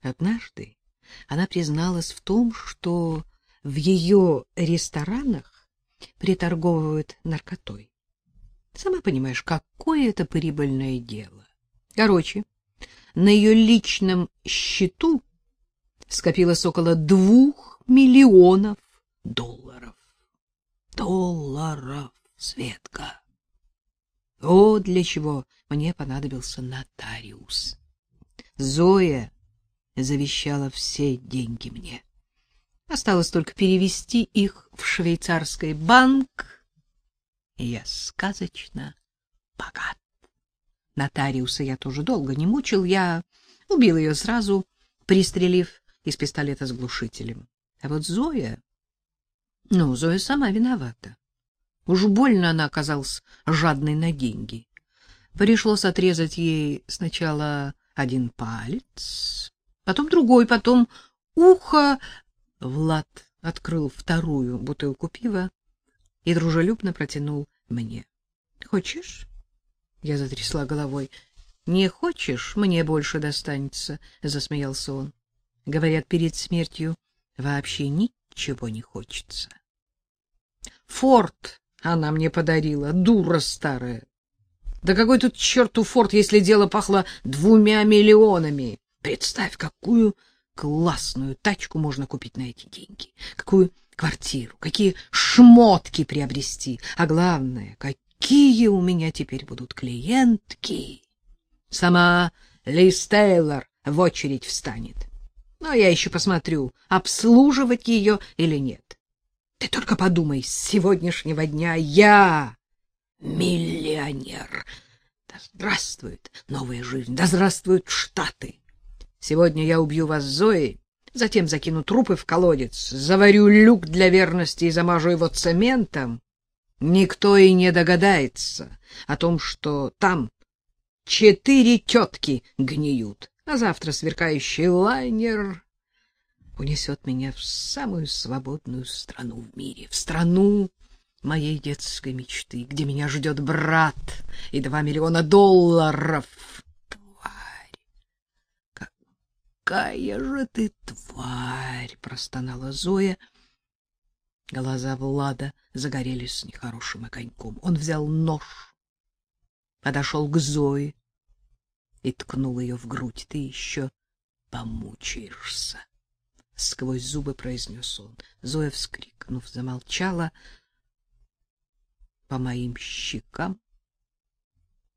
Однажды она призналась в том, что в ее ресторанах приторговывают наркотой. Сама понимаешь, какое это прибыльное дело. Короче, на ее личном счету скопилось около двух миллионов долларов. Долларов, Светка. О, для чего мне понадобился нотариус. Зоя завещала все деньги мне. Осталось только перевести их в швейцарский банк, и я сказочно богат. Нотариуса я тоже долго не мучил, я убил ее сразу, пристрелив из пистолета с глушителем. А вот Зоя... Ну, Зоя сама виновата. Уж больно она оказалась жадной на деньги. Пришлось отрезать ей сначала один палец, потом другой, потом ухо. Влад открыл вторую бутылку пива и дружелюбно протянул мне. — Хочешь? Я затрясла головой. — Не хочешь, мне больше достанется, — засмеялся он. Говорят, перед смертью вообще ничего не хочется. Форт она мне подарила, дура старая. Да какой тут черту форт, если дело пахло двумя миллионами? Представь, какую классную тачку можно купить на эти деньги, какую квартиру, какие шмотки приобрести, а главное, какие у меня теперь будут клиентки. Сама Лиз Тейлор в очередь встанет. Но я еще посмотрю, обслуживать ее или нет. Ты только подумай, с сегодняшнего дня я миллионер. Да здравствует новая жизнь, да здравствуют Штаты. Сегодня я убью вас Зоей, затем закину трупы в колодец, заварю люк для верности и замажу его цементом. Никто и не догадается о том, что там четыре тетки гниют, а завтра сверкающий лайнер унесет меня в самую свободную страну в мире, в страну моей детской мечты, где меня ждет брат и два миллиона долларов какая же ты тварь, простонала Зоя. Глаза Влада загорелись нехорошим огоньком. Он взял нож, подошел к Зое и ткнул ее в грудь. Ты еще помучаешься, сквозь зубы произнес он. Зоя, вскрикнув, замолчала. По моим щекам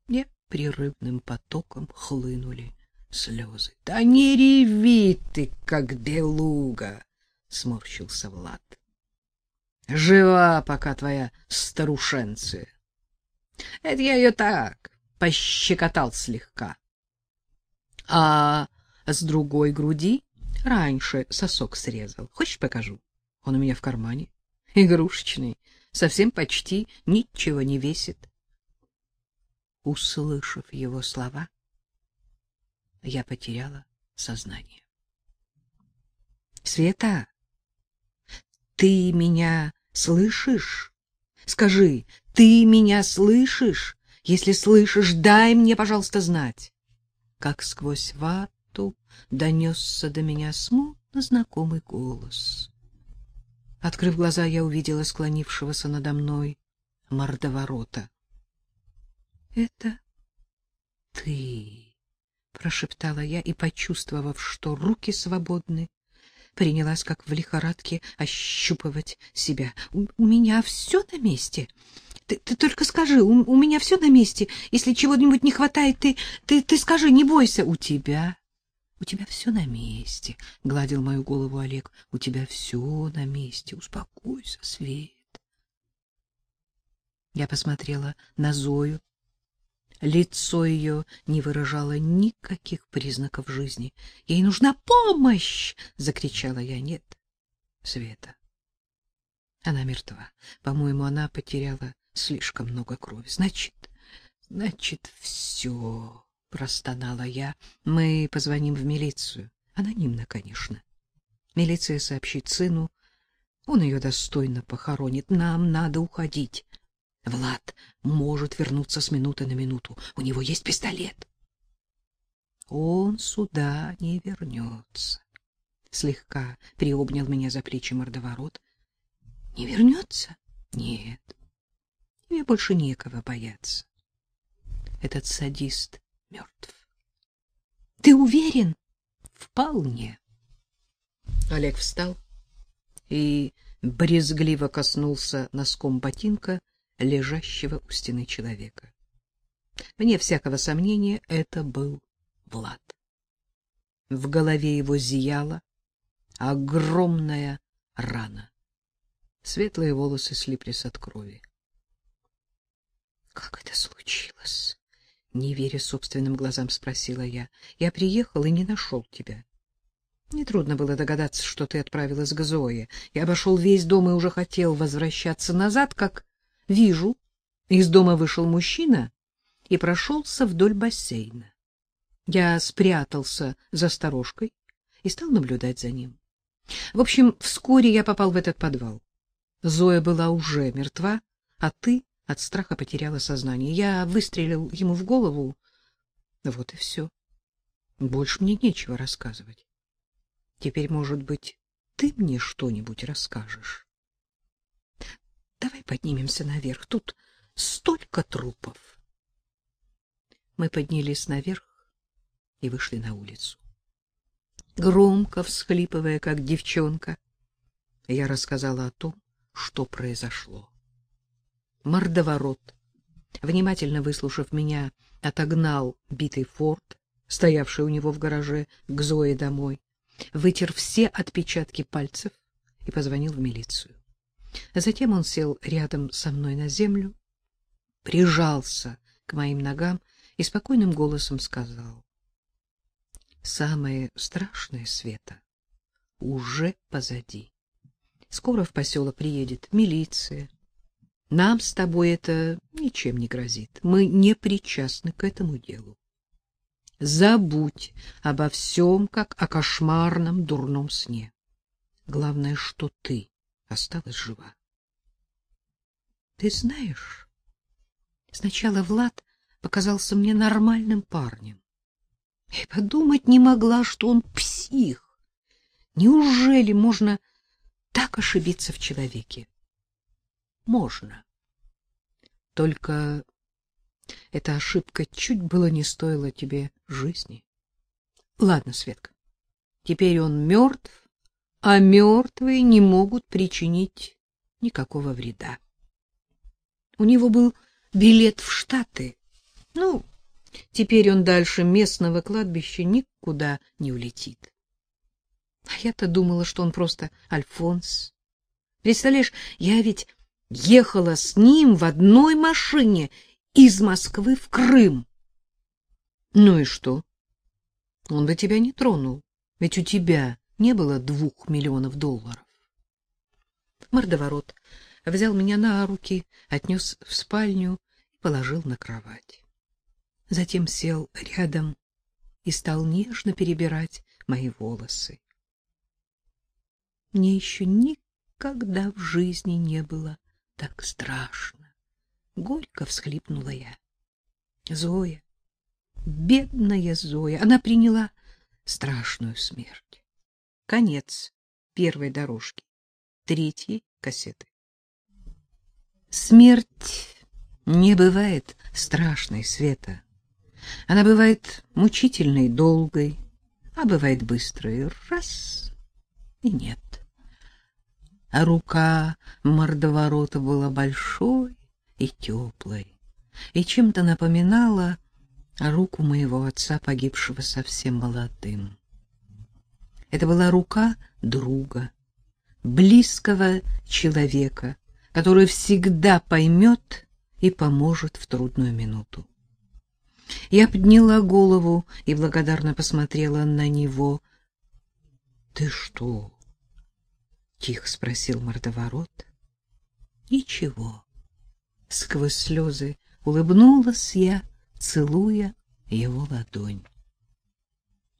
непрерывным потоком хлынули слезы. — Да не реви ты, как белуга! — сморщился Влад. — Жива пока твоя старушенция. Это я ее так пощекотал слегка. А с другой груди раньше сосок срезал. Хочешь, покажу? Он у меня в кармане. Игрушечный, совсем почти ничего не весит. Услышав его слова, я потеряла сознание. Света, ты меня слышишь? Скажи, ты меня слышишь? Если слышишь, дай мне, пожалуйста, знать. Как сквозь вату донесся до меня смутно знакомый голос. Открыв глаза, я увидела склонившегося надо мной мордоворота. — Это ты прошептала я и, почувствовав, что руки свободны, принялась как в лихорадке ощупывать себя. У, у меня все на месте. Ты, ты только скажи, у, у меня все на месте. Если чего-нибудь не хватает, ты, ты, ты скажи, не бойся. У тебя, у тебя все на месте, гладил мою голову Олег. У тебя все на месте. Успокойся, Свет. Я посмотрела на Зою, Лицо ее не выражало никаких признаков жизни. Ей нужна помощь, закричала я. Нет, Света. Она мертва. По-моему, она потеряла слишком много крови. Значит, значит, все, простонала я. Мы позвоним в милицию. Анонимно, конечно. Милиция сообщит сыну, он ее достойно похоронит. Нам надо уходить. Влад может вернуться с минуты на минуту. У него есть пистолет. Он сюда не вернется. Слегка приобнял меня за плечи мордоворот. Не вернется? Нет. Тебе больше некого бояться. Этот садист мертв. Ты уверен? Вполне. Олег встал и брезгливо коснулся носком ботинка лежащего у стены человека. Вне всякого сомнения, это был Влад. В голове его зияла огромная рана. Светлые волосы слиплись от крови. Как это случилось? Не веря собственным глазам, спросила я. Я приехал и не нашел тебя. Нетрудно было догадаться, что ты отправилась к Зое. Я обошел весь дом и уже хотел возвращаться назад, как вижу, из дома вышел мужчина и прошелся вдоль бассейна. Я спрятался за сторожкой и стал наблюдать за ним. В общем, вскоре я попал в этот подвал. Зоя была уже мертва, а ты от страха потеряла сознание. Я выстрелил ему в голову. Вот и все. Больше мне нечего рассказывать. Теперь, может быть, ты мне что-нибудь расскажешь? Давай поднимемся наверх. Тут столько трупов. Мы поднялись наверх и вышли на улицу. Громко всхлипывая, как девчонка, я рассказала о том, что произошло. Мордоворот, внимательно выслушав меня, отогнал битый форт, стоявший у него в гараже, к Зое домой, вытер все отпечатки пальцев и позвонил в милицию. Затем он сел рядом со мной на землю, прижался к моим ногам и спокойным голосом сказал: "Самое страшное, Света, уже позади. Скоро в поселок приедет милиция. Нам с тобой это ничем не грозит. Мы не причастны к этому делу. Забудь обо всем, как о кошмарном дурном сне. Главное, что ты осталась жива. Ты знаешь, сначала Влад показался мне нормальным парнем. И подумать не могла, что он псих. Неужели можно так ошибиться в человеке? Можно. Только эта ошибка чуть было не стоила тебе жизни. Ладно, Светка, теперь он мертв, а мертвые не могут причинить никакого вреда. У него был билет в Штаты. Ну, теперь он дальше местного кладбища никуда не улетит. А я-то думала, что он просто Альфонс. Представляешь, я ведь ехала с ним в одной машине из Москвы в Крым. Ну и что? Он бы тебя не тронул, ведь у тебя не было двух миллионов долларов. Мордоворот взял меня на руки, отнес в спальню и положил на кровать. Затем сел рядом и стал нежно перебирать мои волосы. Мне еще никогда в жизни не было так страшно. Горько всхлипнула я. Зоя, бедная Зоя, она приняла страшную смерть. Конец первой дорожки, третьей кассеты. Смерть не бывает страшной, Света. Она бывает мучительной, долгой, а бывает быстрой. Раз — и нет. А рука мордоворота была большой и теплой, и чем-то напоминала руку моего отца, погибшего совсем молодым. Это была рука друга, близкого человека, который всегда поймет и поможет в трудную минуту. Я подняла голову и благодарно посмотрела на него. — Ты что? — тихо спросил мордоворот. — Ничего. Сквозь слезы улыбнулась я, целуя его ладонь.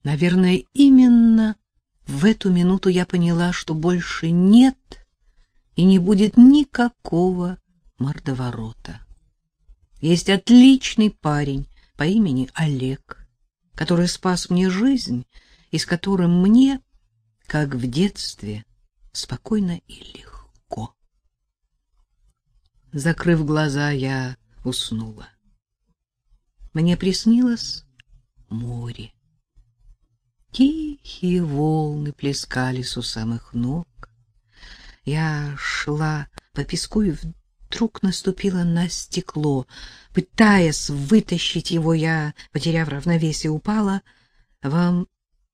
Наверное, именно в эту минуту я поняла, что больше нет и не будет никакого мордоворота. Есть отличный парень по имени Олег, который спас мне жизнь и с которым мне, как в детстве, спокойно и легко. Закрыв глаза, я уснула. Мне приснилось море. Тихие волны плескались у самых ног. Я шла по песку и вдруг наступила на стекло. Пытаясь вытащить его, я, потеряв равновесие, упала. «Вам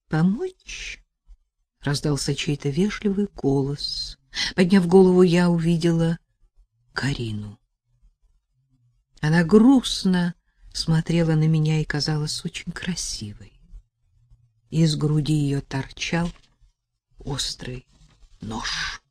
помочь?» — раздался чей-то вежливый голос. Подняв голову, я увидела Карину. Она грустно смотрела на меня и казалась очень красивой. Из груди ее торчал острый нож.